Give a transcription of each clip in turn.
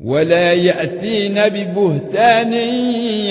ولا يأتين ببهتان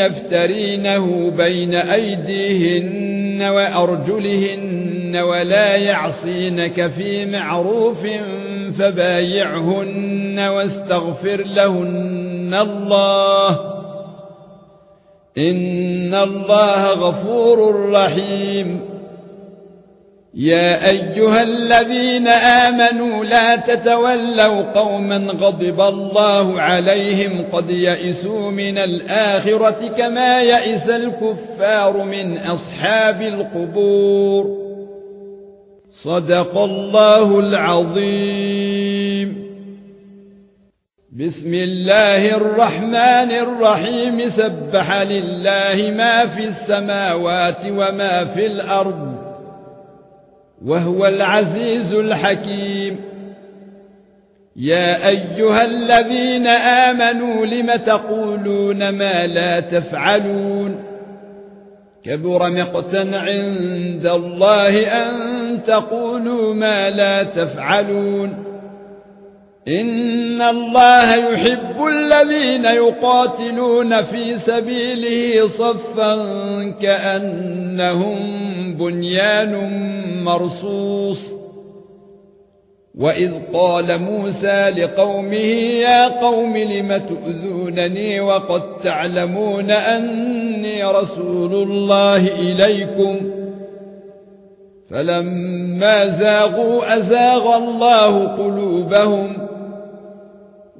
يفترينه بين أيديهن وأرجلهن ولا يعصينك في معروف فبايعهن واستغفر لهن الله إن الله غفور رحيم يا أيها الذين آمنوا لا تتولوا قوما غضب الله عليهم قد يئسوا من الآخرة كما يئس الكفار من أصحاب القبور. صدق الله العظيم. بسم الله الرحمن الرحيم. سبح لله ما في السماوات وما في الأرض. وهو العزيز الحكيم. يا أيها الذين آمنوا لم تقولون ما لا تفعلون؟ كبر مقتا عند الله أن تقولوا ما لا تفعلون. ان الله يحب الذين يقاتلون في سبيله صفا كانهم بنيان مرصوص. واذ قال موسى لقومه يا قوم لم تؤذونني وقد تعلمون اني رسول الله اليكم فلما زاغوا ازاغ الله قلوبهم